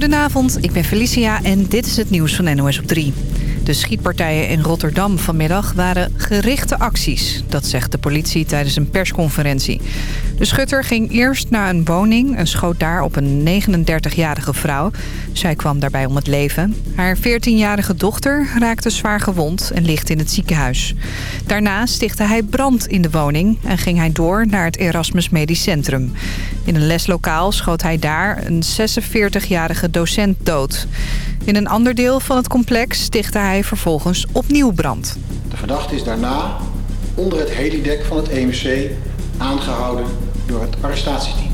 Goedenavond, ik ben Felicia en dit is het nieuws van NOS op 3. De schietpartijen in Rotterdam vanmiddag waren gerichte acties. Dat zegt de politie tijdens een persconferentie. De schutter ging eerst naar een woning en schoot daar op een 39-jarige vrouw. Zij kwam daarbij om het leven. Haar 14-jarige dochter raakte zwaar gewond en ligt in het ziekenhuis. Daarna stichtte hij brand in de woning en ging hij door naar het Erasmus Medisch Centrum. In een leslokaal schoot hij daar een 46-jarige docent dood. In een ander deel van het complex stichtte hij vervolgens opnieuw brand. De verdachte is daarna onder het helidek van het EMC aangehouden door het arrestatieteam.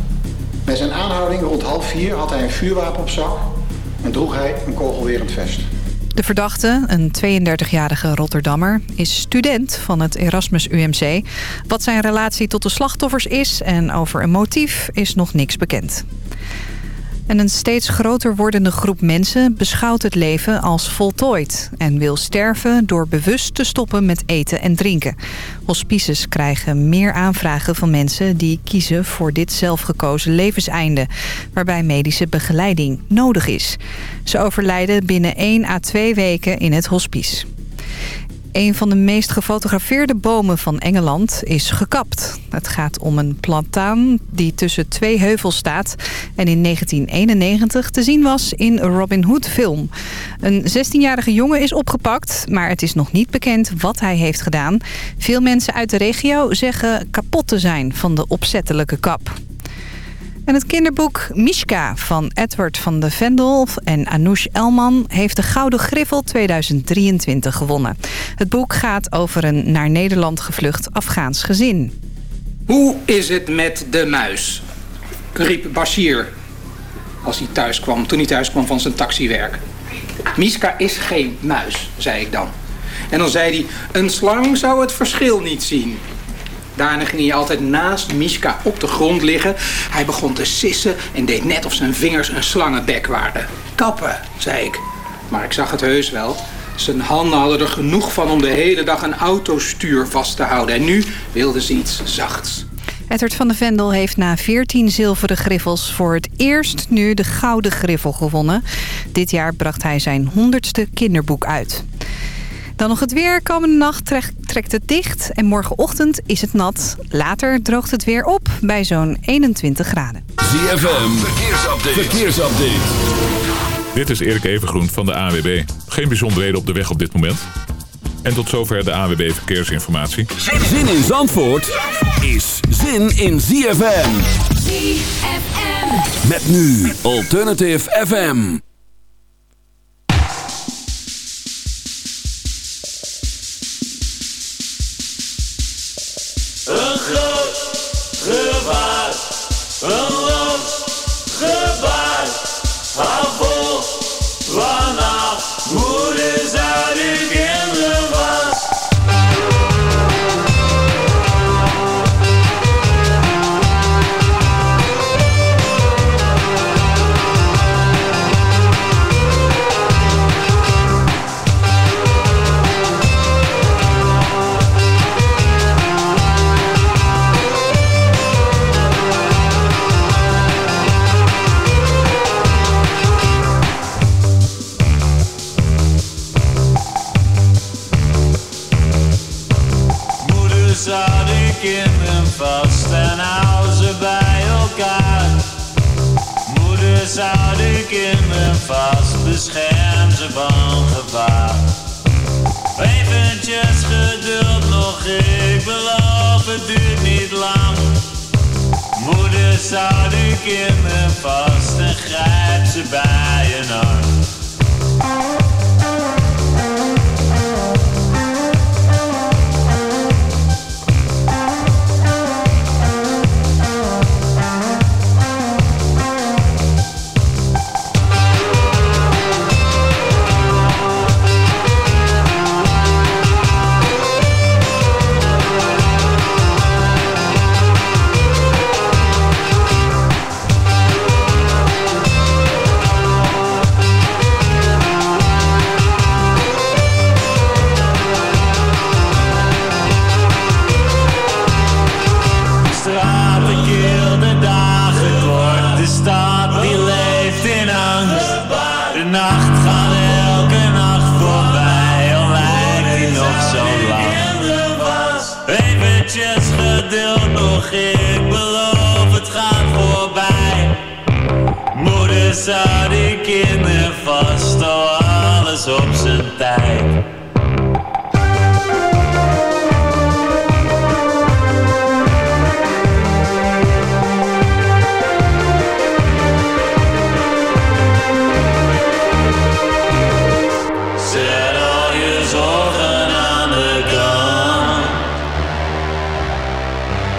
Bij zijn aanhouding rond half vier had hij een vuurwapen op zak en droeg hij een kogelwerend vest. De verdachte, een 32-jarige Rotterdammer, is student van het Erasmus UMC. Wat zijn relatie tot de slachtoffers is en over een motief is nog niks bekend. En een steeds groter wordende groep mensen beschouwt het leven als voltooid... en wil sterven door bewust te stoppen met eten en drinken. Hospices krijgen meer aanvragen van mensen die kiezen voor dit zelfgekozen levenseinde... waarbij medische begeleiding nodig is. Ze overlijden binnen 1 à 2 weken in het hospice. Een van de meest gefotografeerde bomen van Engeland is gekapt. Het gaat om een plataan die tussen twee heuvels staat... en in 1991 te zien was in een Robin Hood film. Een 16-jarige jongen is opgepakt, maar het is nog niet bekend wat hij heeft gedaan. Veel mensen uit de regio zeggen kapot te zijn van de opzettelijke kap. En het kinderboek Mishka van Edward van de Vendel en Anoush Elman... heeft de Gouden Griffel 2023 gewonnen. Het boek gaat over een naar Nederland gevlucht Afghaans gezin. Hoe is het met de muis? riep Bashir als hij thuis kwam, toen hij thuis kwam van zijn taxiwerk. Miska is geen muis, zei ik dan. En dan zei hij, een slang zou het verschil niet zien. Daarna ging hij altijd naast Miska op de grond liggen. Hij begon te sissen en deed net of zijn vingers een slangenbek waren. Kappen, zei ik. Maar ik zag het heus wel. Zijn handen hadden er genoeg van om de hele dag een autostuur vast te houden. En nu wilde ze iets zachts. Edward van de Vendel heeft na 14 zilveren griffels voor het eerst nu de gouden griffel gewonnen. Dit jaar bracht hij zijn honderdste kinderboek uit. Dan nog het weer. Komende nacht trekt het dicht en morgenochtend is het nat. Later droogt het weer op bij zo'n 21 graden. ZFM, verkeersupdate. verkeersupdate. Dit is Erik Evengroen van de AWB. Geen bijzonderheden op de weg op dit moment. En tot zover de AWB Verkeersinformatie. Zin in Zandvoort is zin in ZFM. ZFM. Met nu Alternative FM. Een groot gevaar, een land ik beloof het duurt niet lang. Moeder zou de kinderen vast en grijpt ze bij een arm.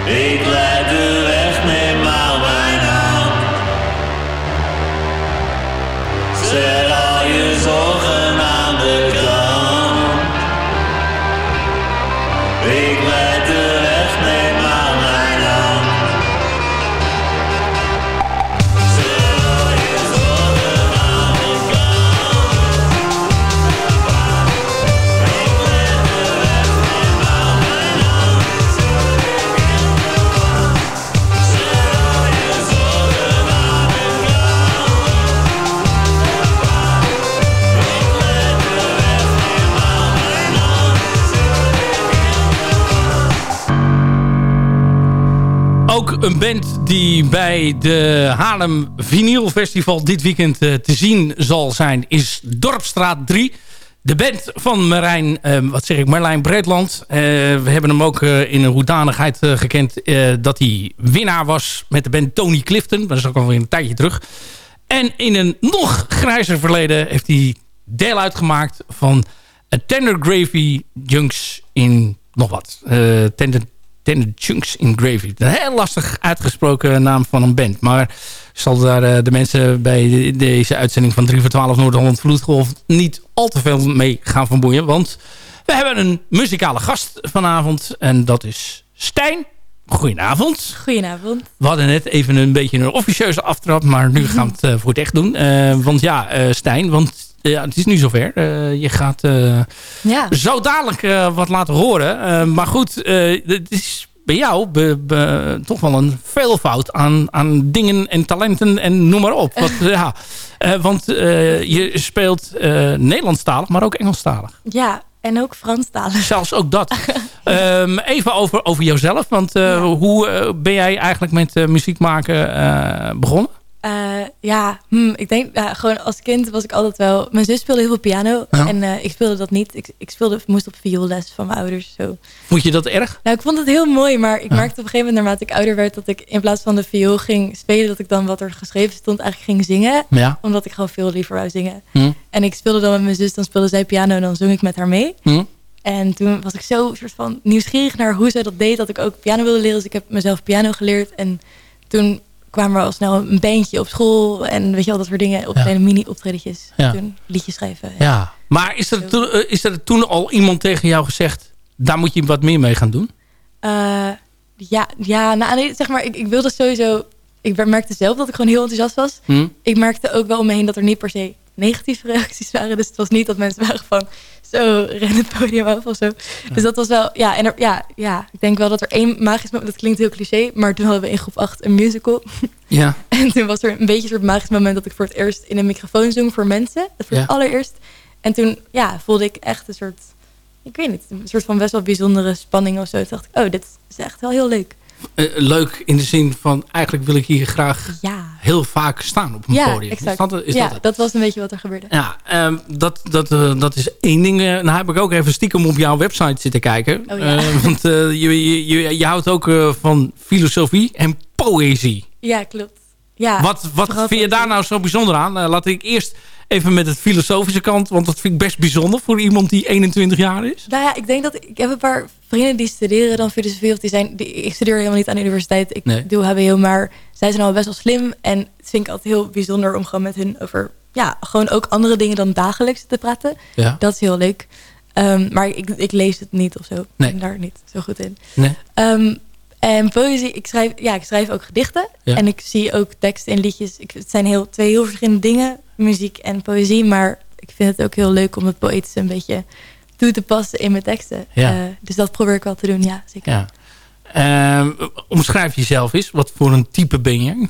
Ik leid een band die bij de Haarlem Vinyl Festival dit weekend eh, te zien zal zijn... is Dorpstraat 3. De band van Marijn, eh, wat zeg ik, Marlijn Breedland. Eh, we hebben hem ook in een hoedanigheid gekend... dat hij winnaar was met de band Tony Clifton. Dat is ook alweer een tijdje terug. En in een nog grijzer verleden heeft hij deel uitgemaakt van Tender Gravy Junks in nog wat. Eh tender, tender Junks in Gravy. Een heel lastig uitgesproken naam van een band. Maar zal daar eh, de mensen bij de- deze uitzending van 3 voor 12 Noord-Holland Vloedgolf niet al te veel mee gaan vermoeien. Want we hebben een muzikale gast vanavond. En dat is Stijn. Goedenavond. Goedenavond. We hadden net even een beetje een officieuze aftrap, maar nu gaan we het eh, voor het echt doen. Eh, want ja, eh, Stijn, want ja, het is nu zover. Eh, je gaat eh, Ja, zo dadelijk eh, wat laten horen. Maar goed, het is bij jou be- be- toch wel een veelvoud aan, aan dingen en talenten en noem maar op. Wat, ja, want je speelt Nederlandstalig, maar ook Engelstalig. ja. en ook Franstalig. Zelfs ook dat. Ehm, even over, over jouzelf. Want Ja. hoe ben jij eigenlijk met muziek maken begonnen? Eh, ja, hm, ik denk, gewoon als kind was ik altijd wel... Mijn zus speelde heel veel piano Ja. en eh, ik speelde dat niet. Ik, ik speelde, moest op vioolles van mijn ouders. Zo. Vond je dat erg? Nou, ik vond het heel mooi, maar ik merkte op een gegeven moment, naarmate ik ouder werd, dat ik in plaats van de viool ging spelen, dat ik dan wat er geschreven stond eigenlijk ging zingen. Ja. Omdat ik gewoon veel liever wou zingen. Hm. En ik speelde dan met mijn zus, dan speelde zij piano en dan zong ik met haar mee. Hm? En toen was ik zo soort van nieuwsgierig naar hoe zij dat deed, dat ik ook piano wilde leren. Dus ik heb mezelf piano geleerd. En toen kwam er al snel een bandje op school en weet je al dat soort dingen, op Ja. kleine mini-optredetjes. Ja. Toen liedjes schrijven. Ja. Maar is er, toen, eh, is er toen al iemand tegen jou gezegd... daar moet je wat meer mee gaan doen? Eh, ja, ja nou, nee, zeg maar, ik, ik wilde sowieso... Ik merkte zelf dat ik gewoon heel enthousiast was. Hm? Ik merkte ook wel om me heen dat er niet per se negatieve reacties waren. Dus het was niet dat mensen waren van... Zo, ren het podium af of zo. Dus dat was wel... Ja, en er, ja, ja, ik denk wel dat er één magisch moment... Dat klinkt heel cliché, maar toen hadden we in groep 8 een musical. Ja. En toen was er een beetje een soort magisch moment... dat ik voor het eerst in een microfoon zong voor mensen. Dat voor het allereerst. En toen ja, voelde ik echt een soort... Ik weet niet, een soort van best wel bijzondere spanning of zo. Toen dacht ik, oh, dit is echt wel heel leuk. Eh, leuk in de zin van... eigenlijk wil ik hier graag Ja, heel vaak staan op een ja podium. exact. Is dat, is ja, dat was een beetje wat er gebeurde. Ja, ehm, dat, dat, eh, dat is één ding. Eh, nou heb ik ook even stiekem op jouw website zitten kijken. Oh ja. Eh, want je, je, je, je houdt ook van filosofie en poëzie. Ja, klopt. Ja, wat wat vind je daar nou zo bijzonder aan? Eh, laat ik eerst even met het filosofische kant. Want dat vind ik best bijzonder voor iemand die 21 jaar is. Nou ja, ik denk dat ik, ik heb een paar vrienden die studeren dan filosofie of die zijn. Die, ik studeer helemaal niet aan de universiteit. Ik Nee. doe HBO, maar zij zijn al best wel slim en het vind ik altijd heel bijzonder om gewoon met hun over ja gewoon ook andere dingen dan dagelijks te praten. Ja. Dat is heel leuk. Ehm, maar ik, ik lees het niet of zo. Ik Nee. ben daar niet zo goed in. Nee. Ehm, en poëzie, ik schrijf, ja, ik schrijf ook gedichten. Ja. En ik zie ook teksten en liedjes. Ik, het zijn heel, twee heel verschillende dingen, muziek en poëzie. Maar ik vind het ook heel leuk om het poëtische een beetje toe te passen in mijn teksten. Ja. Eh, dus dat probeer ik wel te doen, ja, zeker. Ja. Ehm, omschrijf jezelf eens. Wat voor een type ben je?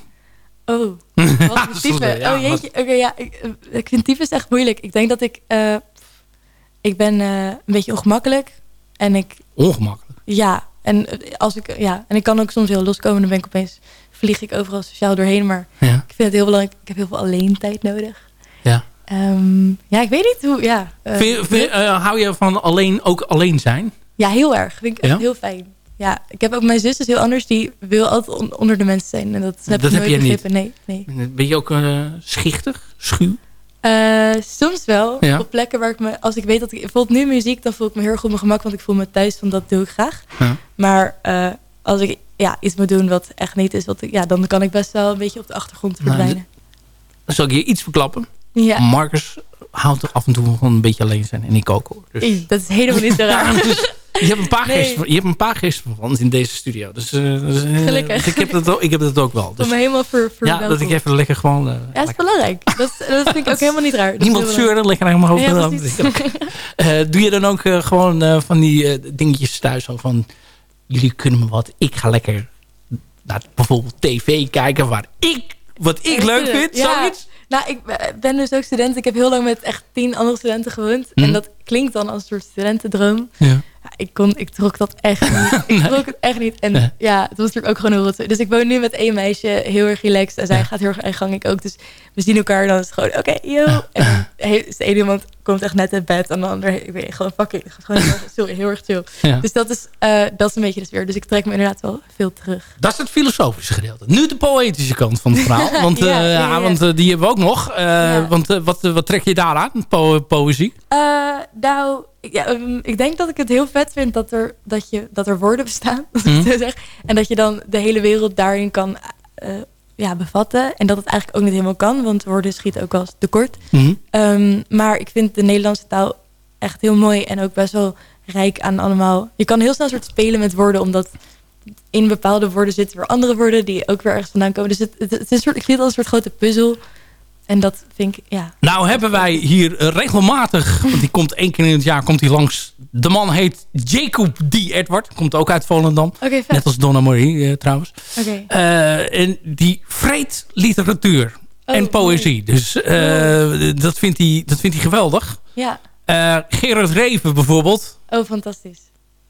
Oh, wat een type. oh jeetje. Oké, ja. Ik, eh, ik vind types echt moeilijk. Ik denk dat ik... eh, ik ben een beetje ongemakkelijk. En ik... Ongemakkelijk. Ja. En, eh, als ik, ja. en ik kan ook soms heel loskomen. Dan ben ik opeens... Vlieg ik overal sociaal doorheen. Maar Ja. ik vind het heel belangrijk. Ik heb heel veel alleen tijd nodig. Ja. Ehm, ja, ik weet niet hoe... Ja, eh, Vind je- vind je, eh, hou je van alleen, ook alleen zijn? ja heel erg. Vind ik echt Ja? heel fijn. Ja, ik heb ook mijn zus is heel anders. Die wil altijd on- onder de mensen zijn. En dat heb Dat ik heb jij niet. Nee, nee. Ben je ook eh, schichtig? Schuw? Eh, soms wel. Ja. Op plekken waar ik me... Als ik weet dat ik... Bijvoorbeeld nu muziek, dan voel ik me heel erg op mijn gemak. Want ik voel me thuis, van dat doe ik graag. Ja. Maar eh, als ik ja, iets moet doen wat echt niet is... Wat ik, ja, dan kan ik best wel een beetje op de achtergrond Nou, verdwijnen. Dan zal ik je iets verklappen. ja, Marcus houdt er af en toe gewoon een beetje alleen zijn. En ik ook hoor. Dus, dat is helemaal niet zo raar. Je hebt een paar Nee. geesten, je hebt een paar geesten van in deze studio. Dus, eh, dus, eh, Gelukkig. ik, heb dat ook, ik heb dat ook wel. Dus, me helemaal ver, ja, dat ik even lekker gewoon... eh, Ja, dat is belangrijk. Dat, dat vind ik ook helemaal niet raar. Dat Niemand zeuren, lekker naar mijn hoofd. Ja, doe je dan ook gewoon van die dingetjes thuis? Zo van, jullie kunnen me wat. Ik ga lekker naar bijvoorbeeld tv kijken waar ik, wat ik Ja, leuk vind. Ja. Zoiets. Nou, ik ben dus ook student. Ik heb heel lang met echt tien andere studenten gewoond. Mhm. En dat klinkt dan als een soort studentendroom. Ja. Ik, kon, ik trok dat echt niet. Ik trok het echt niet. En Nee. ja, het was natuurlijk ook gewoon heel rot. Dus ik woon nu met één meisje, heel erg relaxed. En zij Ja. gaat heel erg eigen gang, ik ook. Dus we zien elkaar en dan is het gewoon, oké, yo. En is de ene iemand komt echt net in bed. En de ander, ik weet gewoon fucking, gewoon heel, sorry, heel erg chill. Ja. Dus dat is, eh, dat is een beetje de sfeer. Dus ik trek me inderdaad wel veel terug. Dat is het filosofische gedeelte. Nu de poëtische kant van het verhaal. Want, Ja, eh, ja, ja, want eh, die hebben we ook nog. Want wat, wat trek je daar aan? Po poëzie? Nou, ja, ehm, ik denk dat ik het heel vet vind dat er, dat je, dat er woorden bestaan. Mhm. En dat je dan de hele wereld daarin kan eh, ja, bevatten. En dat het eigenlijk ook niet helemaal kan. Want woorden schieten ook wel eens tekort. Mhm. Ehm, maar ik vind de Nederlandse taal echt heel mooi. En ook best wel rijk aan allemaal... Je kan heel snel soort spelen met woorden. Omdat in bepaalde woorden zitten weer andere woorden. Die ook weer ergens vandaan komen. Dus het, het, het is een soort, ik zie het als een soort grote puzzel. En dat vind ik, ja... Nou hebben wij hier eh, regelmatig, want die komt één keer in het jaar komt hij langs. De man heet Jacob D. Edward, komt ook uit Volendam. Net als Donna Marie eh, trouwens. Eh, en die vreet literatuur Oh, en poëzie. Dus dat, vindt hij, dat vindt hij geweldig. Ja. Gerard Reven bijvoorbeeld. Oh, fantastisch.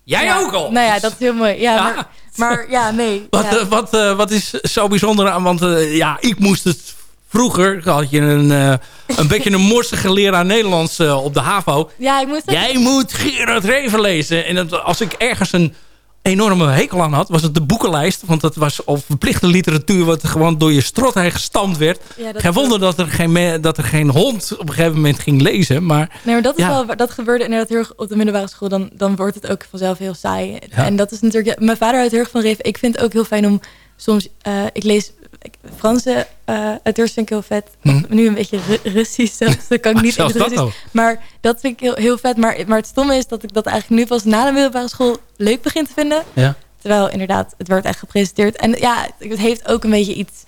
Jij Ja. ook al? Nou ja, dat is heel mooi. Ja, Ja. Maar, maar ja, nee. Wat, ja. wat, wat is zo bijzonder aan? Want ja, ik moest het... Vroeger had je een, eh, een beetje een morsige leraar Nederlands eh, op de HAVO. ja, ik moest Jij moet Gerard Reven lezen. En dat, als ik ergens een enorme hekel aan had, was het de boekenlijst. Want dat was al verplichte literatuur wat gewoon door je strot heen gestampt werd. Ja, Geen wonder dat er geen, dat er geen hond op een gegeven moment ging lezen. Maar Nee, maar dat, is Ja. wel, dat gebeurde inderdaad heel erg op de middelbare school. Dan, dan wordt het ook vanzelf heel saai. Ja. En dat is natuurlijk... mijn vader houdt heel erg van Reven. Ik vind het ook heel fijn om soms... eh, ik lees Franse eh auteurs vind ik heel vet. Hm. Nu een beetje Ru- Russisch zelfs. Dat kan ik niet in het Russisch. Maar dat vind ik heel, heel vet. Maar, maar het stomme is dat ik dat eigenlijk nu pas na de middelbare school leuk begin te vinden. Ja. Terwijl inderdaad, het werd echt gepresenteerd. En ja, het heeft ook een beetje iets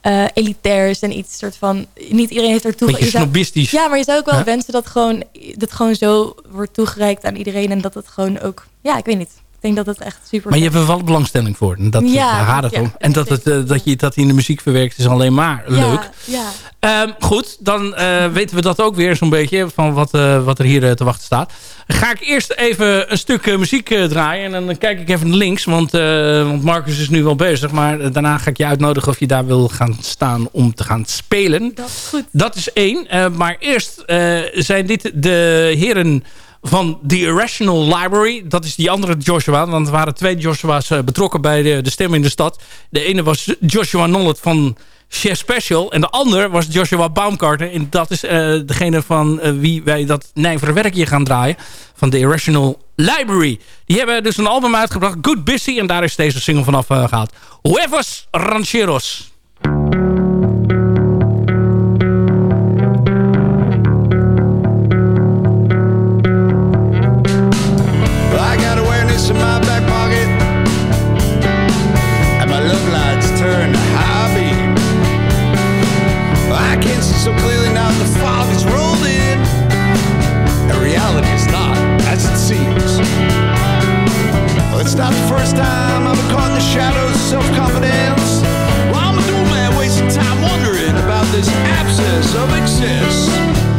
eh, elitairs en iets soort van... Niet iedereen heeft je zou- snobistisch. Ja, maar je zou ook wel Ja. wensen dat gewoon, dat gewoon zo wordt toegereikt aan iedereen. En dat het gewoon ook... Ja, ik weet niet. Ik denk dat het echt super... Maar je hebt er wel belangstelling voor. En dat, Ja, gaat het ja, om. En dat, het, eh, dat je dat in de muziek verwerkt is alleen maar leuk. Ja, ja. Ehm, goed, dan eh, weten we dat ook weer zo'n beetje van wat, eh, wat er hier eh, te wachten staat. Ga ik eerst even een stuk eh, muziek eh, draaien en dan kijk ik even naar links, want, eh, want Marcus is nu wel bezig. Maar eh, daarna ga ik je uitnodigen of je daar wil gaan staan om te gaan spelen. Dat is goed. Dat is één. Eh, maar eerst eh, zijn dit de heren van The Irrational Library. Dat is die andere Joshua. Want er waren twee Joshua's eh, betrokken bij de, de Stem in de Stad. De ene was Joshua Nollet van Chef Special. En de ander was Joshua Baumgarten. En dat is eh, degene van eh, wie wij dat nijvere werkje gaan draaien. Van The Irrational Library. Die hebben dus een album uitgebracht. Good Busy. En daar is deze single vanaf eh, gehaald. Huevos Rancheros. last time I've been caught in the shadows of self-confidence. Well, I'm a old man wasting time wondering about this abscess of excess.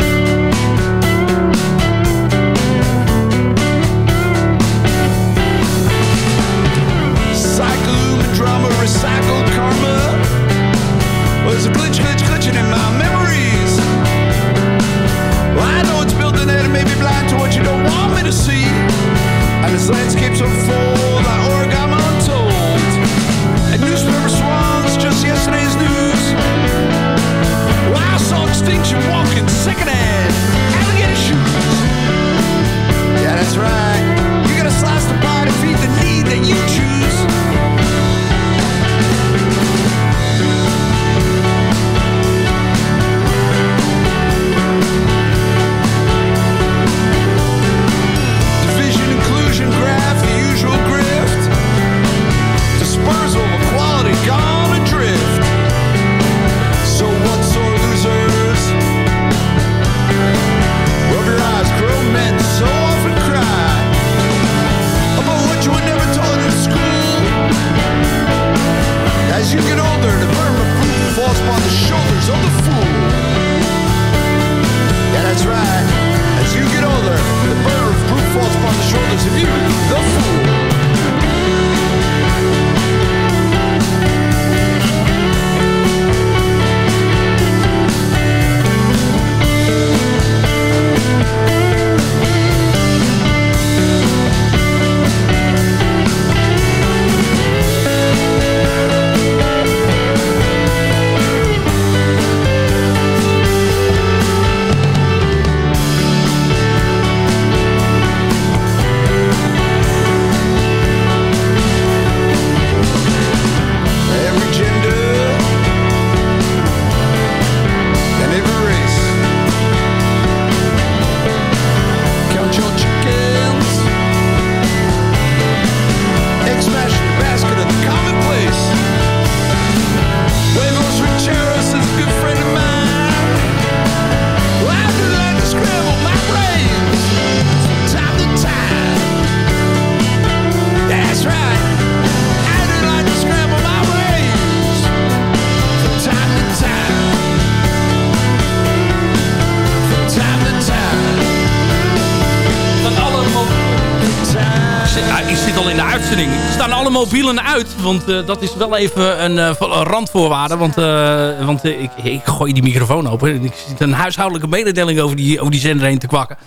Mobielen uit? Want eh, dat is wel even een, eh, randvoorwaarde. Want, eh, want ik, ik gooi die microfoon open. En ik zit een huishoudelijke mededeling over die, over die zender heen te kwakken.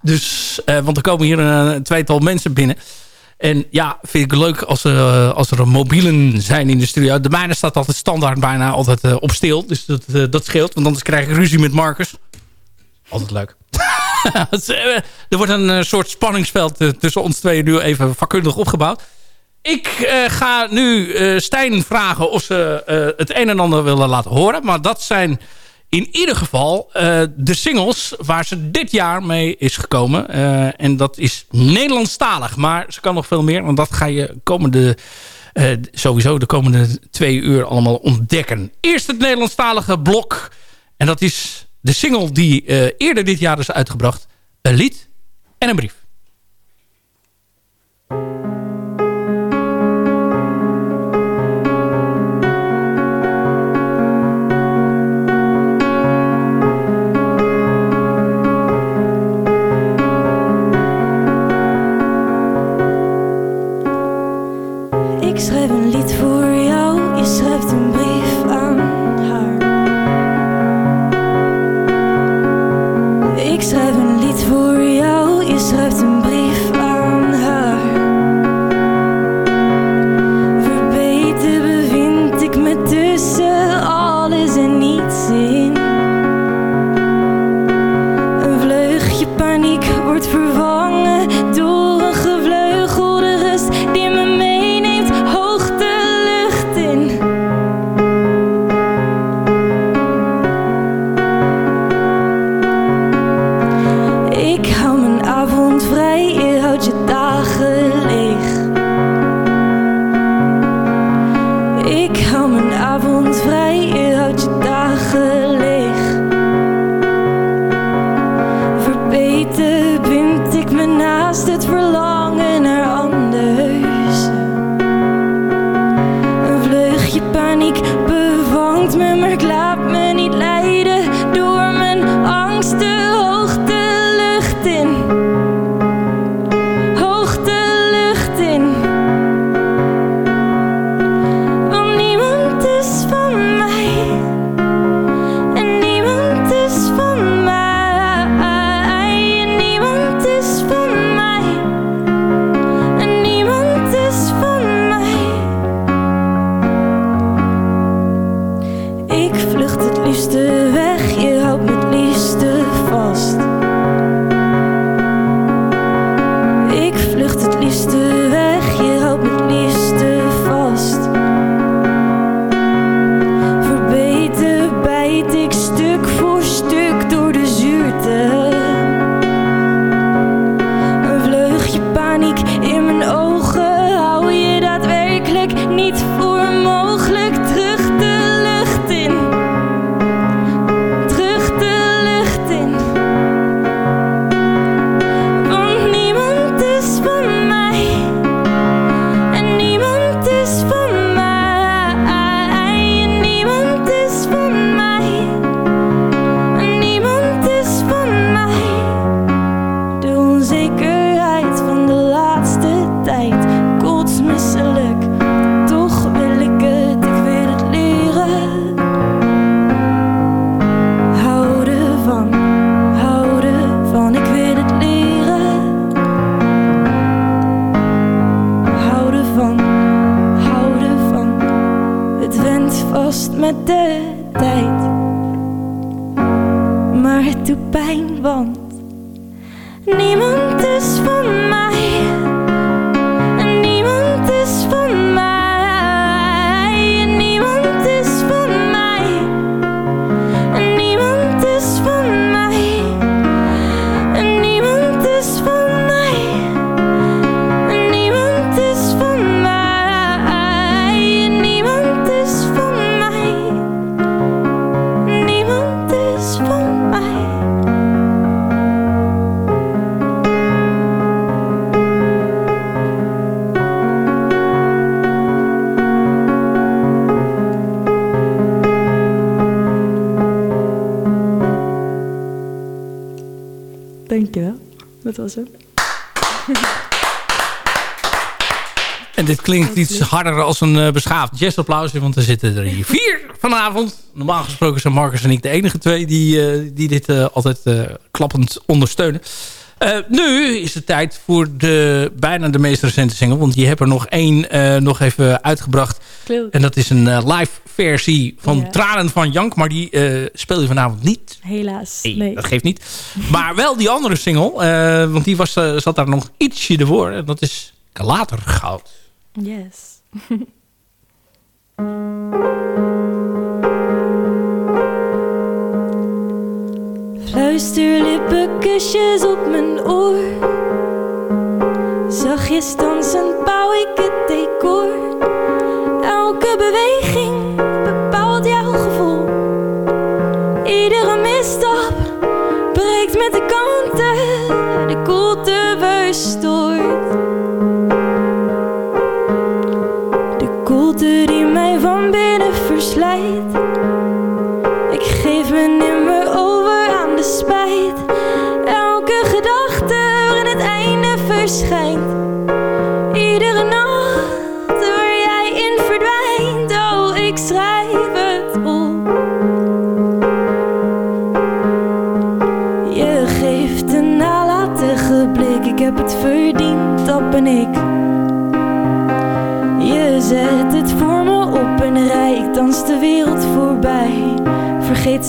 Dus, want er komen hier een tweetal mensen binnen. En ja, vind ik leuk als, als er mobielen zijn in de studio. De mijne staat altijd standaard bijna altijd op stil. Dus dat, dat scheelt. Want anders krijg ik ruzie met Marcus. Altijd leuk. Er wordt een soort spanningsveld tussen ons tweeën nu even vakkundig opgebouwd. Ik eh, ga nu eh, Stijn vragen of ze eh, het een en ander willen laten horen. Maar dat zijn in ieder geval de singles waar ze dit jaar mee is gekomen. En dat is Nederlandstalig. Maar ze kan nog veel meer, want dat ga je komende... sowieso de komende twee uur allemaal ontdekken. Eerst het Nederlandstalige blok. En dat is de single die eerder dit jaar is uitgebracht. Een lied en een brief. Dankjewel. Dat was het. En dit klinkt iets harder als een uh, beschaafd jazzapplausje. Want er zitten er hier vier vanavond. Normaal gesproken zijn Marcus en ik de enige twee die, uh, die dit uh, altijd klappend ondersteunen. Nu is het tijd voor de, bijna de meest recente single. Want je hebt er nog één nog even uitgebracht. Klopt. En dat is een live versie van. Tranen van Jank. Maar die speel je vanavond niet. Helaas, nee. nee. Dat geeft niet. maar wel die andere single. want die was, zat daar nog ietsje ervoor. En dat is Later Goud. Yes. Fluisterlippen, kusjes op mijn oor. Zachtjes dansend bouw ik het decor.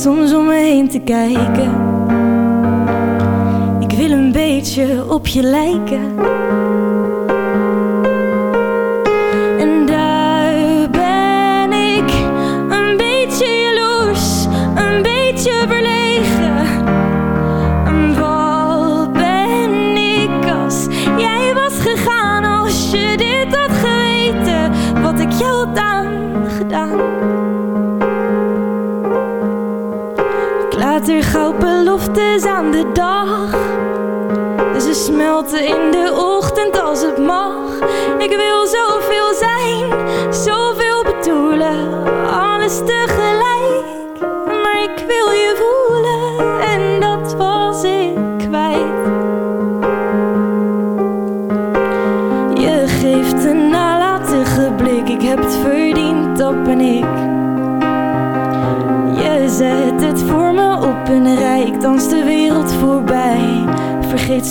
Soms om me heen te kijken. Ik wil een beetje op je lijken. Beloftes aan de dag. Ze smelten in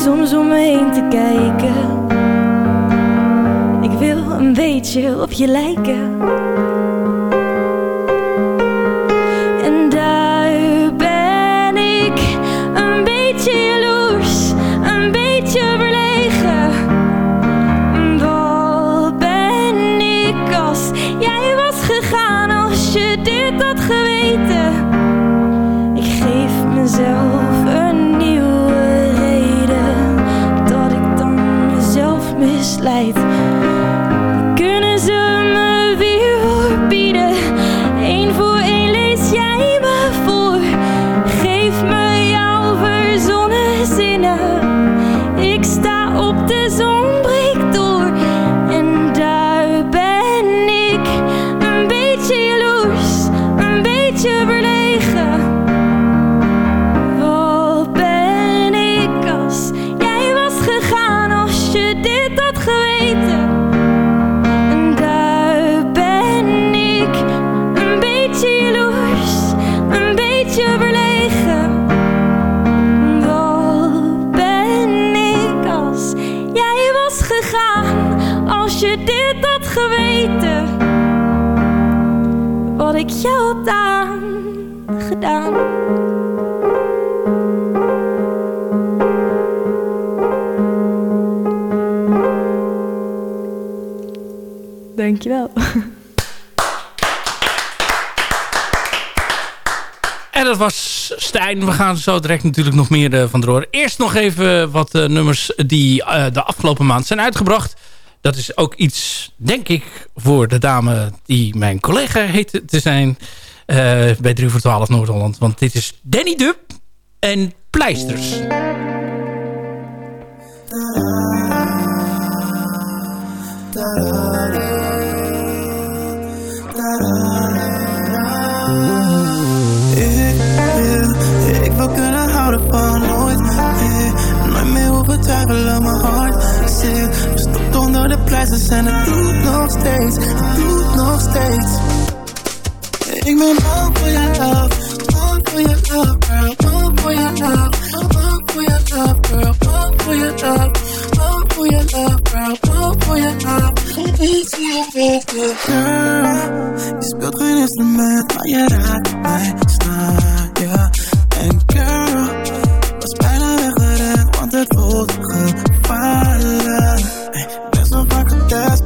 soms om me heen te kijken. Ik wil een beetje op je lijken. En We gaan zo direct natuurlijk nog meer eh, van van horen. Eerst nog even eh, wat eh, nummers die de afgelopen maand zijn uitgebracht. Dat is ook iets, denk ik, voor de dame die mijn collega heet te zijn. bij 3 voor 12 Noord-Holland. Want dit is Danny Dub en Pleisters. travel of my heart. Zit dus stopt onder de prijzen en het doet nog steeds, het doet nog steeds. Ik ben bang voor je love, bang voor je love, girl, bang voor je love, bang voor je love, girl, bang voor je love, bang voor je love, girl, bang voor je love. Girl. Je speelt geen instrument, maar je raakt mij, snap je? En girl, wat spijt de het wordt gevaarlijk. Best wel vaak getest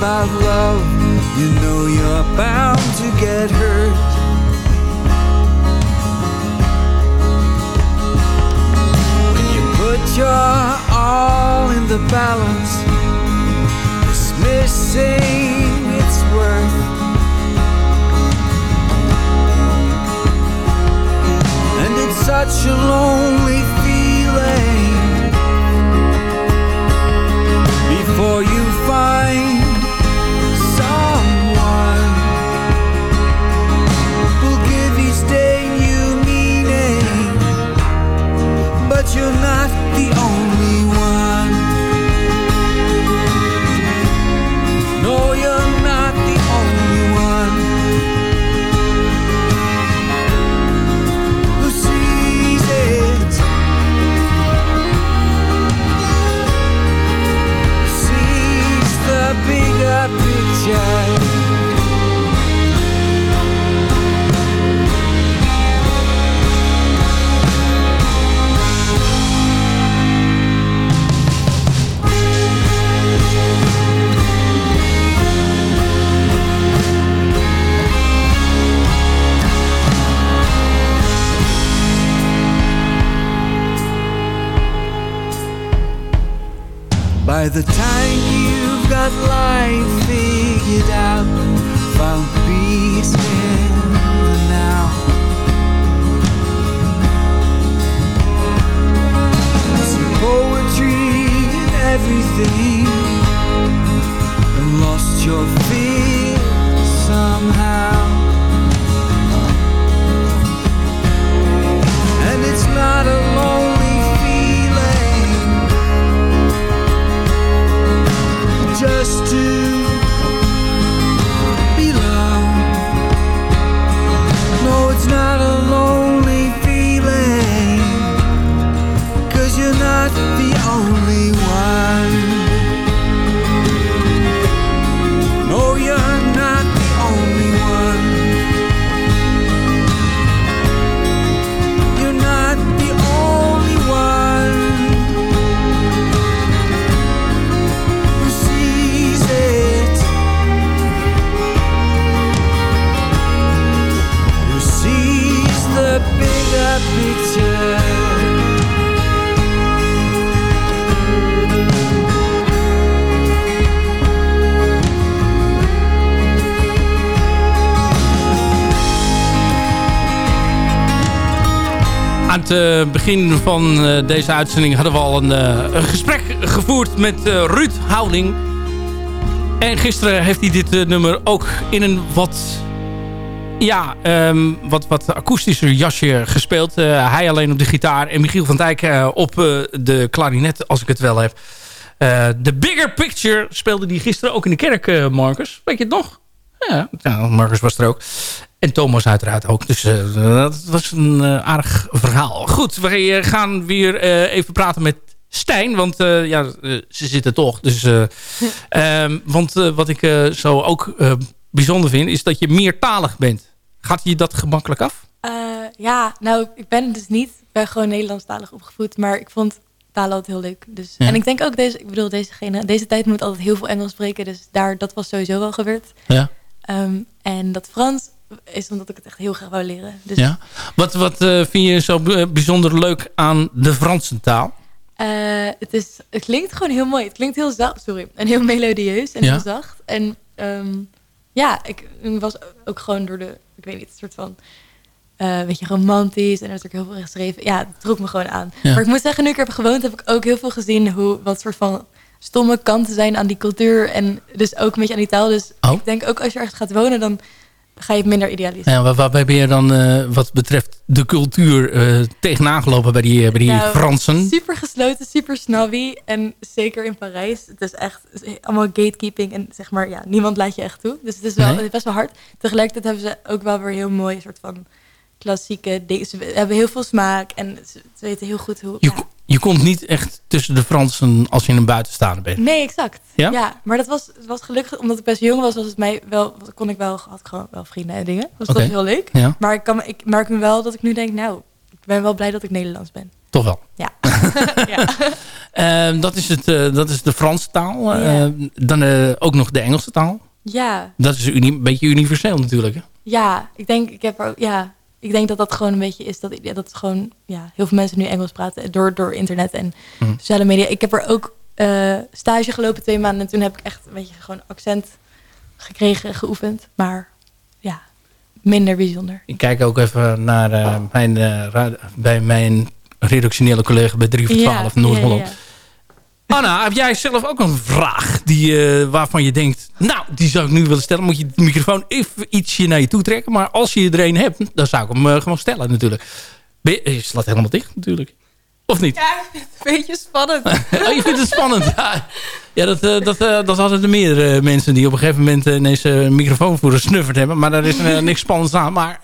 about love, you know you're bound to get hurt. When you put your all in the balance, dismissing its worth. And it's such a lonely feeling before you find you're not the only By the time you've got life figured out, found peace in the now. Some poetry in everything, and lost your fear somehow. Begin van eh, deze uitzending hadden we al een, eh, gesprek gevoerd met eh, Ruud Houding. En gisteren heeft hij dit nummer ook in een wat, ja, ehm, wat, wat akoestischer jasje gespeeld. Hij alleen op de gitaar en Michiel van Dijk op de klarinet, als ik het wel heb. The Bigger Picture speelde die gisteren ook in de kerk, Marcus. Weet je het nog? Ja, nou, Marcus was er ook. En Thomas uiteraard ook. Dus eh, dat was een eh, aardig verhaal. Goed, we eh, gaan weer even praten met Stijn. Want ja, ze zitten toch. Dus, eh, ehm, want wat ik zo ook bijzonder vind... is dat je meertalig bent. Gaat je dat gemakkelijk af? Ja, nou, ik ben het dus niet. Ik ben gewoon Nederlandstalig opgevoed. Maar ik vond talen altijd heel leuk. Dus, Ja. En ik denk ook, deze, ik bedoel, deze, deze tijd moet altijd heel veel Engels spreken. Dus daar, dat was sowieso wel gebeurd. Ja. Ehm, en dat Frans is omdat ik het echt heel graag wou leren. Dus Ja. Wat, wat eh, vind je zo bijzonder leuk aan de Franse taal? Eh, het, is, het klinkt gewoon heel mooi. Het klinkt heel zacht, sorry. En heel melodieus en Ja. heel zacht. En ehm, ja, ik was ook gewoon door de, ik weet niet, een soort van, eh weet je, romantisch. En er is ook heel veel geschreven. Ja, het trok me gewoon aan. Ja. Maar ik moet zeggen, nu ik er heb gewoond, heb ik ook heel veel gezien hoe, wat soort van stomme kanten zijn aan die cultuur. En dus ook een beetje aan die taal. Dus Oh. ik denk ook als je ergens gaat wonen, dan ga je het minder idealiseren. Ja, waar, waarbij ben je dan eh, wat betreft de cultuur eh tegenaan gelopen bij die, bij die Nou, Fransen? Super gesloten, super snobby. En zeker in Parijs. Het is echt allemaal gatekeeping. En zeg maar, ja, niemand laat je echt toe. Dus het is wel Nee. best wel hard. Tegelijkertijd hebben ze ook wel weer heel mooi soort van klassieke dingen. Ze hebben heel veel smaak. En ze, weten heel goed hoe... Je, je komt niet echt tussen de Fransen als je een buitenstaander bent. Nee, exact. Ja? Ja, maar dat was, het was gelukkig, omdat ik best jong was, was het mij wel, kon ik wel, had gewoon wel vrienden en dingen. Dus Oké. dat was heel leuk. Ja. Maar ik, kan, ik merk nu wel dat ik nu denk, nou, ik ben wel blij dat ik Nederlands ben. Toch wel. Ja. Eh, dat, is het, eh, dat is de Franse taal. Eh, Ja. dan eh, ook nog de Engelse taal. Ja, Dat is een beetje universeel natuurlijk. Hè? Ja, ik denk, ik heb er ook, ja, ik denk dat dat gewoon een beetje is dat, ja, dat gewoon, ja, heel veel mensen nu Engels praten door, door internet en Hm. sociale media. Ik heb er ook eh, stage gelopen twee maanden en toen heb ik echt een beetje gewoon accent gekregen, geoefend, maar ja, minder bijzonder. Ik kijk ook even naar eh, mijn, eh, bij mijn redactionele collega bij 3 voor 12 Ja, Noord-Holland. ja. Anna, heb jij zelf ook een vraag die, eh, waarvan je denkt... nou, die zou ik nu willen stellen. Moet je de microfoon even ietsje naar je toe trekken. Maar als je er een hebt, dan zou ik hem eh, gewoon stellen natuurlijk. Je, je slaat helemaal dicht natuurlijk. Of niet? Ja, ik vind het een beetje spannend. oh, je vindt het spannend. Ja, ja dat, eh, dat, dat hadden er meer eh, mensen die op een gegeven moment ineens een microfoon voor een snuffert hebben. Maar daar is niks spannends aan. Maar,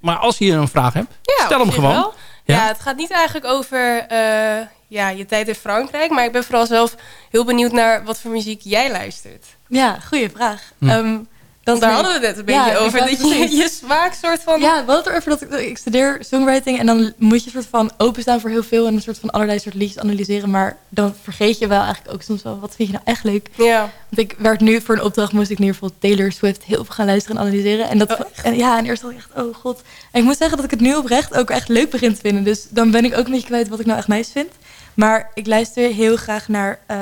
maar als je een vraag hebt, Ja, stel hem gewoon. wel. Ja. het gaat niet eigenlijk over eh, ja, je tijd in Frankrijk. Maar ik ben vooral zelf heel benieuwd naar wat voor muziek jij luistert. Ja, goede vraag. Hm. Ehm, Want daar hadden we het net een Ja, beetje over. Dat je je smaak soort van... Ja, we hadden het erover dat ik, ik studeer songwriting en dan moet je soort van openstaan voor heel veel en een soort van allerlei soort liedjes analyseren. Maar dan vergeet je wel eigenlijk ook soms wel, wat vind je nou echt leuk? Ja. Want ik werd nu voor een opdracht, moest ik nu bijvoorbeeld Taylor Swift heel veel gaan luisteren en analyseren. En, dat, en ja, en eerst had ik echt, oh god. En ik moet zeggen dat ik het nu oprecht ook echt leuk begin te vinden. Dus dan ben ik ook een beetje kwijt wat ik nou echt nice vind. Maar ik luister heel graag naar eh,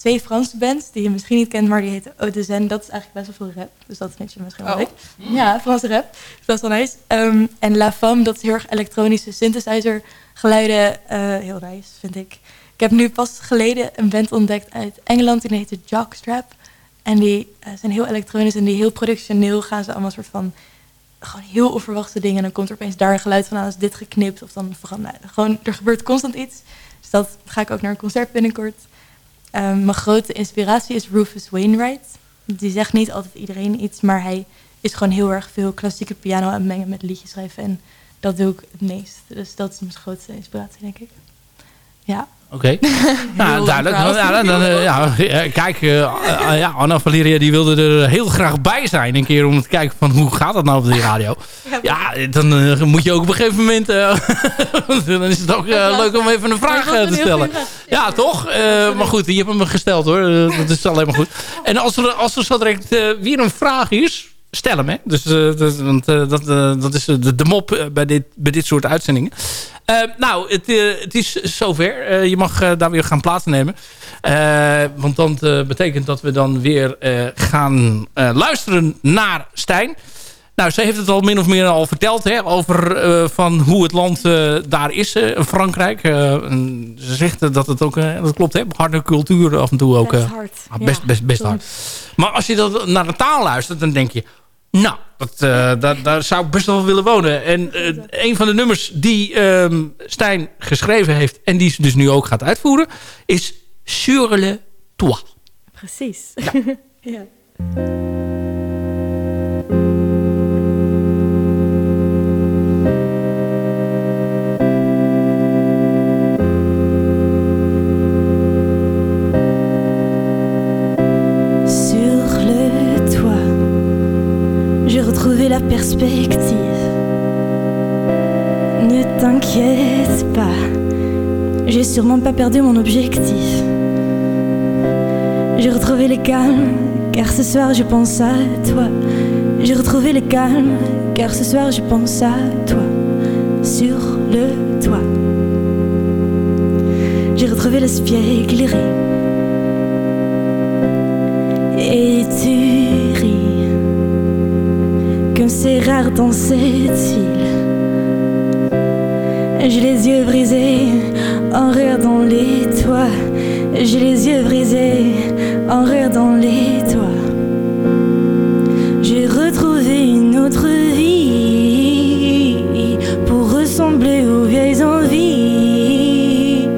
twee Franse bands die je misschien niet kent, maar die heten Eau de Zen. Dat is eigenlijk best wel veel rap. Dus dat vind je misschien wel Oh. leuk. Ja, Franse rap. Dat is wel nice. Ehm, en La Femme, dat is heel erg elektronische synthesizer geluiden. eh, heel nice, vind ik. Ik heb nu pas geleden een band ontdekt uit Engeland. Die heet Jockstrap. En die eh, zijn heel elektronisch en die heel productioneel gaan ze allemaal soort van... Gewoon heel onverwachte dingen. En dan komt er opeens daar een geluid van aan als dit geknipt. Of dan verandert nou, gewoon, er gebeurt constant iets. Dus dat ga ik ook naar een concert binnenkort. Ehm, mijn grote inspiratie is Rufus Wainwright. Die zegt niet altijd iedereen iets, maar hij is gewoon heel erg veel klassieke piano aan mengen met liedjes schrijven. En dat doe ik het meest. Dus dat is mijn grootste inspiratie, denk ik. Ja. Oké. Nou, duidelijk. Ja, dan, eh, ja, eh, kijk, eh, eh, ja, Anna Valeria die wilde er heel graag bij zijn. Een keer om te kijken van hoe gaat dat nou op de radio. Ja, dan moet je ook op een gegeven moment... dan is het ook leuk om even een vraag te stellen. Ja, toch? Maar goed, je hebt hem gesteld hoor. Dat is alleen maar goed. En als er, als er zo direct weer een vraag is... Stel hem, hè. Dus, dat, want, dat, dat is de, de mop bij dit, bij dit soort uitzendingen. Eh, nou, het, eh, het is zover. Eh, je mag eh, daar weer gaan plaatsnemen. Want dat betekent dat we dan weer gaan luisteren naar Stijn. Nou, ze heeft het al min of meer al verteld hè, over van hoe het land daar is, Frankrijk. Ze zegt dat het ook, dat klopt hè, harde cultuur af en toe ook. Best hard, ah, best, ja. best, best hard. Maar als je dat naar de taal luistert, dan denk je... Nou, dat, eh, daar, daar zou ik best wel willen wonen. En eh, een van de nummers die ehm, Stijn geschreven heeft... en die ze dus nu ook gaat uitvoeren... is Sur le toit. Precies. ja. perspective. Ne t'inquiète pas, j'ai sûrement pas perdu mon objectif. J'ai retrouvé le calme, car ce soir je pense à toi. J'ai retrouvé le calme, car ce soir je pense à toi. Sur le toit, j'ai retrouvé l'espiègle éclairé. Et tu ris, c'est rare dans cette île. J'ai les yeux brisés en regardant les toits. J'ai les yeux brisés en regardant les toits. J'ai retrouvé une autre vie pour ressembler aux vieilles envies.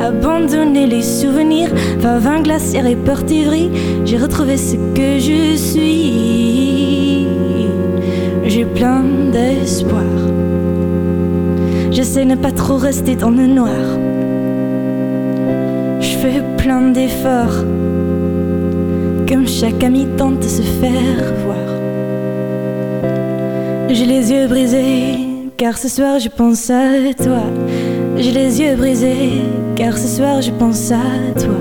Abandonner les souvenirs, vin glaciaire et peur ivry. J'ai retrouvé ce que je suis. Plein d'espoir. J'essaie de ne pas trop rester dans le noir. Je fais plein d'efforts. Comme chaque ami tente de se faire voir. J'ai les yeux brisés, car ce soir je pense à toi. J'ai les yeux brisés, car ce soir je pense à toi.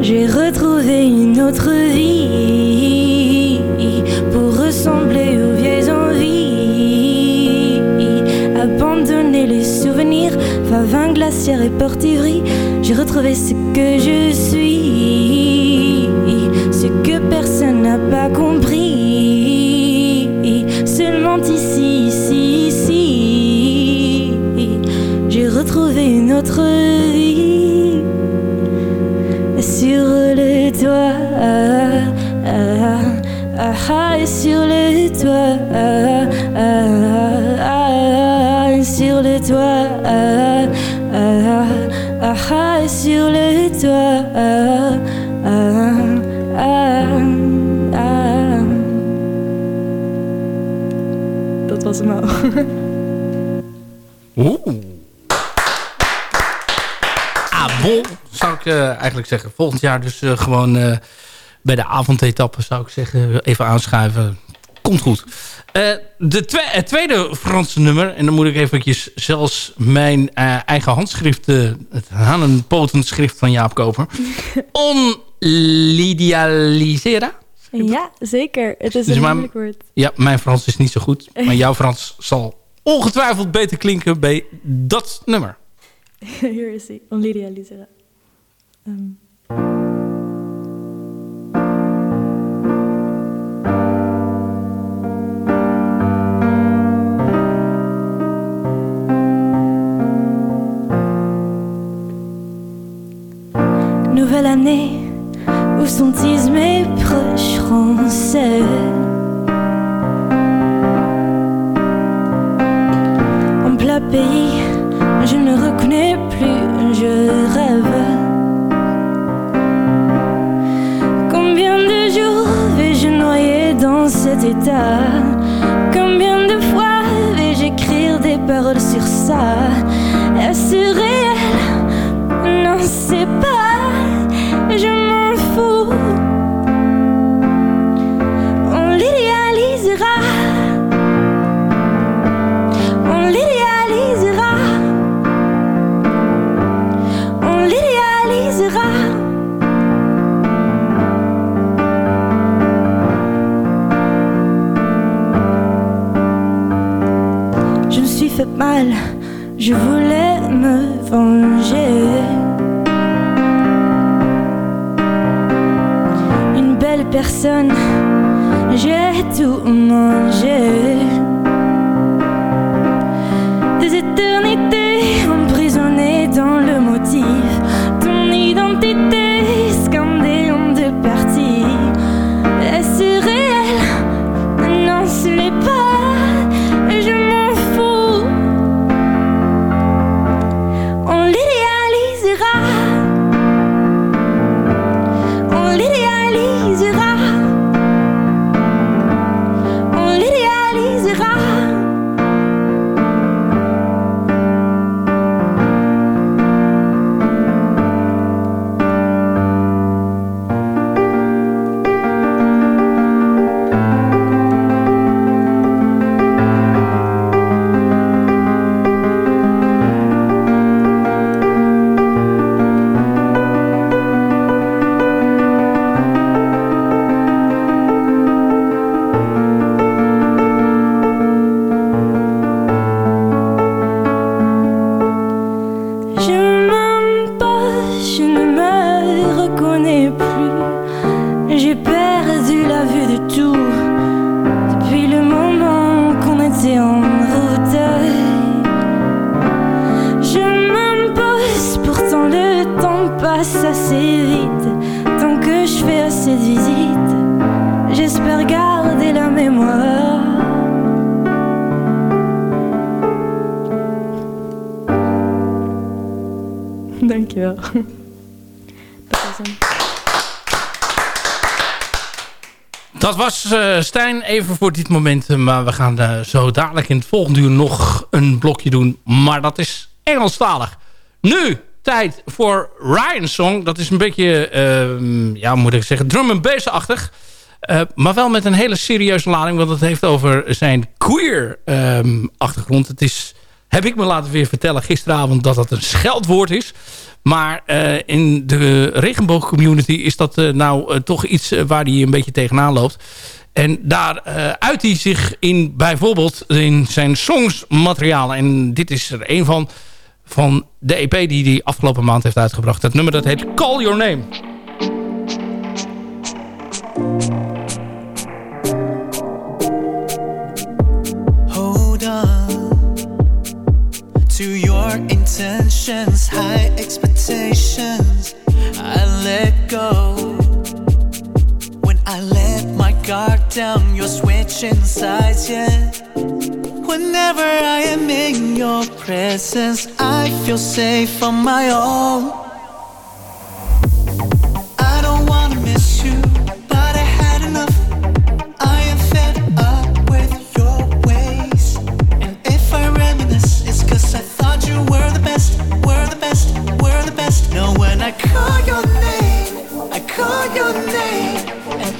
J'ai retrouvé une autre vie souvenirs, vin glaciaire et porte. J'ai retrouvé ce que je suis, ce que personne n'a pas compris. Seulement ici, ici, ici, j'ai retrouvé une autre eigenlijk zeggen. Volgend jaar dus eh, gewoon eh, bij de avondetappe zou ik zeggen. Even aanschuiven. Komt goed. Eh, de twe het tweede Franse nummer. En dan moet ik eventjes zelfs mijn eigen handschrift... het hanenpotenschrift van Jaap Koper. On l'idealisera. Ja, zeker. Het is Dus een moeilijk woord. Ja, mijn Frans is niet zo goed. Maar jouw Frans zal ongetwijfeld beter klinken bij dat nummer. Hier is hij. On l'idealisera. Ehm, Nouvelle année, où sont-ils mes proches français? En plat pays, Est-ce réel? Non, c'est pas. Je m'en fous. On l'idéalisera. On l'idéalisera. On l'idéalisera. Je me suis fait mal, je voulais me venger. Une belle personne, j'ai tout mangé. Voor dit moment. eh, Maar we gaan eh, zo dadelijk in het volgende uur nog een blokje doen. Maar dat is Engelstalig. Nu tijd voor Ryan's Song. Dat is een beetje, eh, ja moet ik zeggen, drum and bass-achtig. Eh, maar wel met een hele serieuze lading. Want het heeft over zijn queer ehm, achtergrond. Het is, heb ik me laten weer vertellen gisteravond dat dat een scheldwoord is. Maar in de regenboogcommunity is dat nou toch iets waar hij een beetje tegenaan loopt. En daar eh, uit hij zich in bijvoorbeeld in zijn songsmateriaal. En dit is er een van, van de EP die hij afgelopen maand heeft uitgebracht. Het nummer dat heet Call Your Name. Hold on to your intentions, high expectations. I let go when I let guard down. You're switching sides, yeah. Whenever I am in your presence, I feel safe on my own. I don't wanna miss you, but I had enough. I am fed up with your ways. And if I reminisce, it's cause I thought you were the best, were the best, were the best. No, when I call your name, I call your name,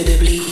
Inconfidibly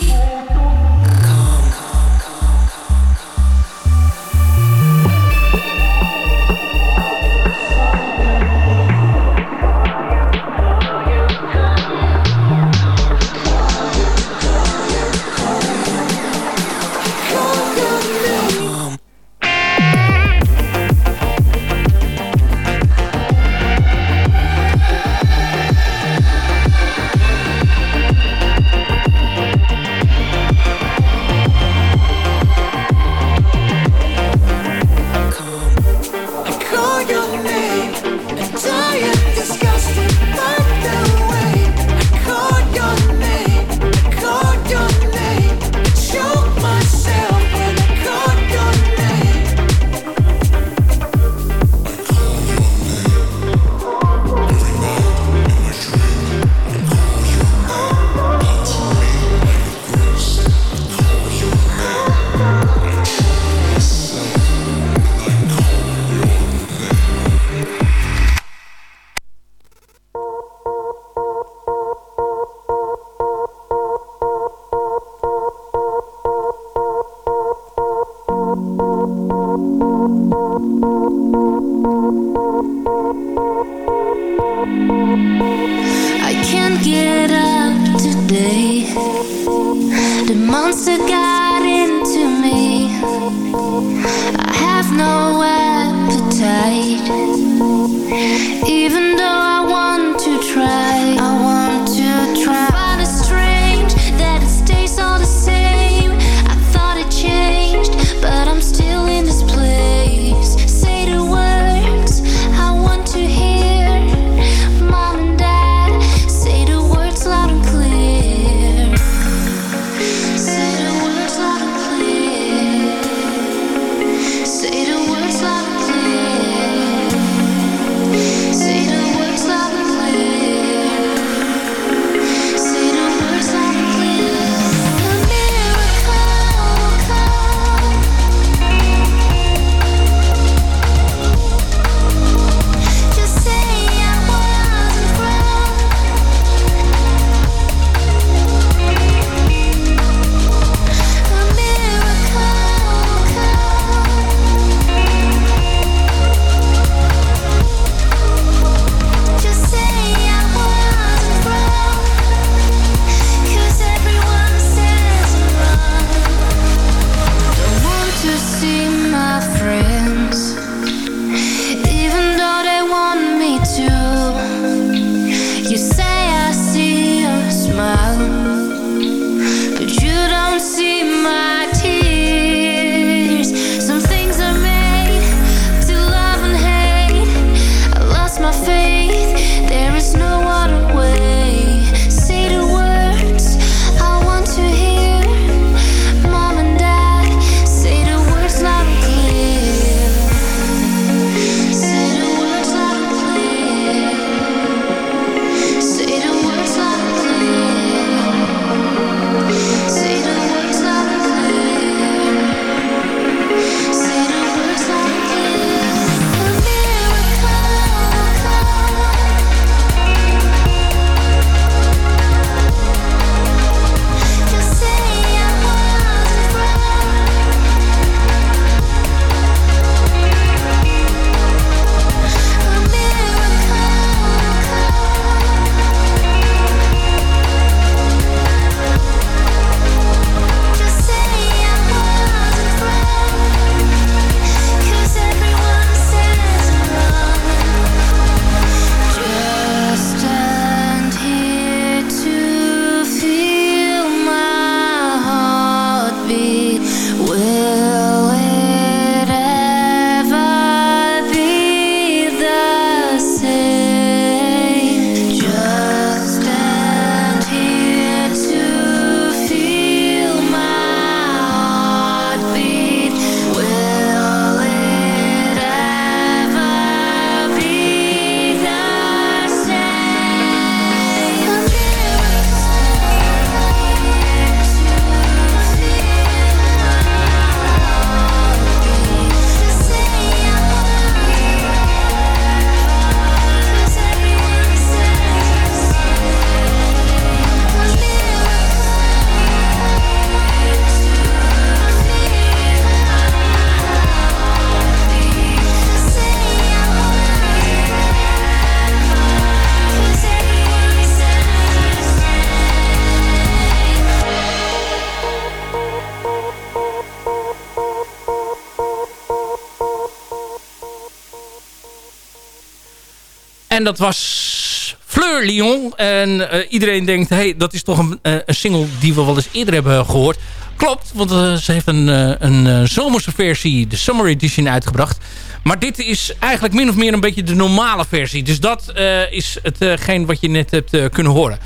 En dat was Fleur Lyon. En eh, iedereen denkt, hey, dat is toch een, eh, een single die we wel eens eerder hebben gehoord. Klopt, want eh, ze heeft een, een zomerse versie, de Summer Edition, uitgebracht. Maar dit is eigenlijk min of meer een beetje de normale versie. Dus dat is hetgeen wat je net hebt kunnen horen.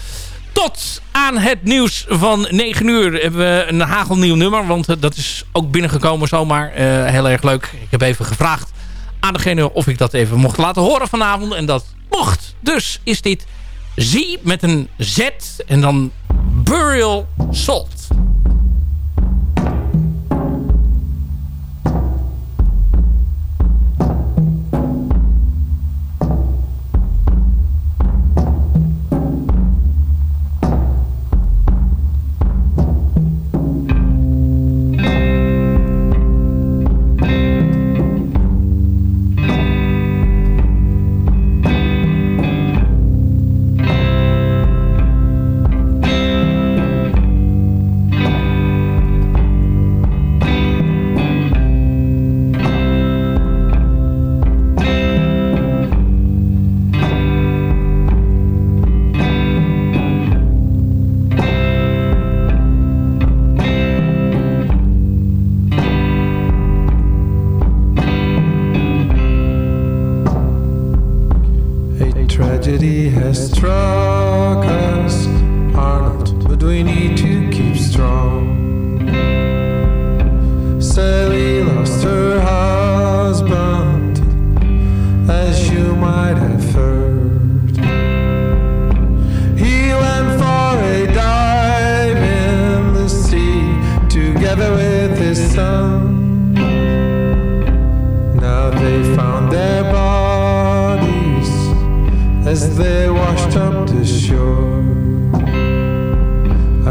Tot aan het nieuws van 9 uur hebben we een hagelnieuw nummer. Want dat is ook binnengekomen zomaar. Heel erg leuk. Ik heb even gevraagd aan degene of ik dat even mocht laten horen vanavond. En dat Dus is dit Z met een Z en dan Burial Salt.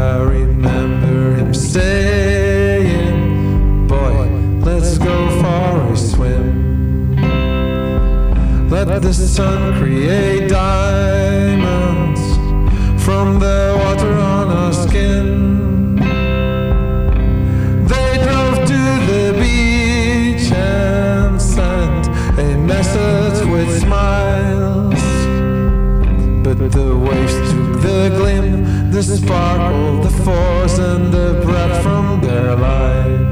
I remember him saying, Boy, let's go for a swim. Let the sun create diamonds from the water on our skin. They drove to the beach and sent a message with smiles. But the waves took the gleam, the sparkle, the force, and the breath from their lives.